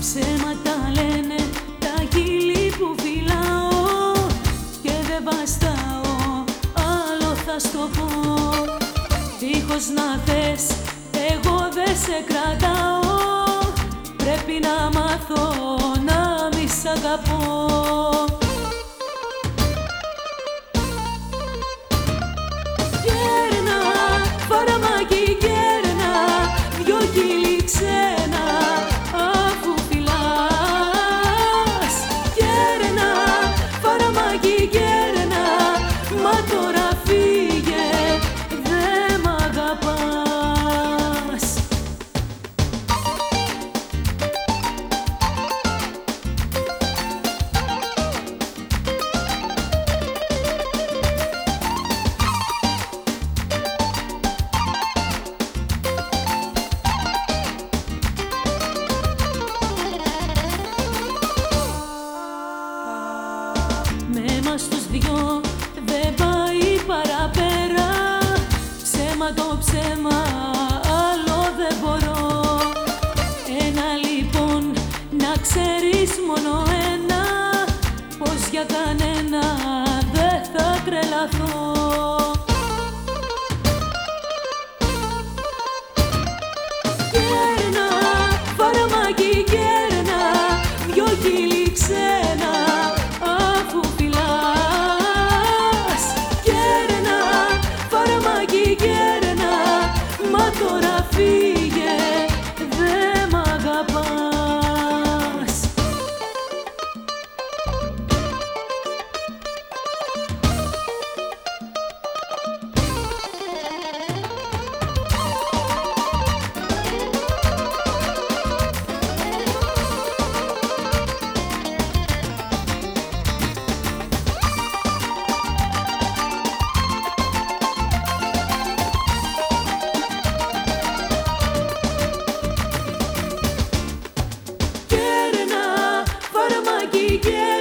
Ψέματα λένε τα κύλη που φυλάω Και δεν βαστάω, άλλο θα στο πω. Δίχως να θες, εγώ δεν σε κρατάω. Πρέπει να μάθω να μη σ' αγαπώ. Στους δυο δεν πάει παραπέρα. Ψέμα το ψέμα άλλο δεν μπορώ. Ένα λοιπόν να ξέρεις μόνο ένα Πως για κανένα δεν θα τρελαθώ yeah.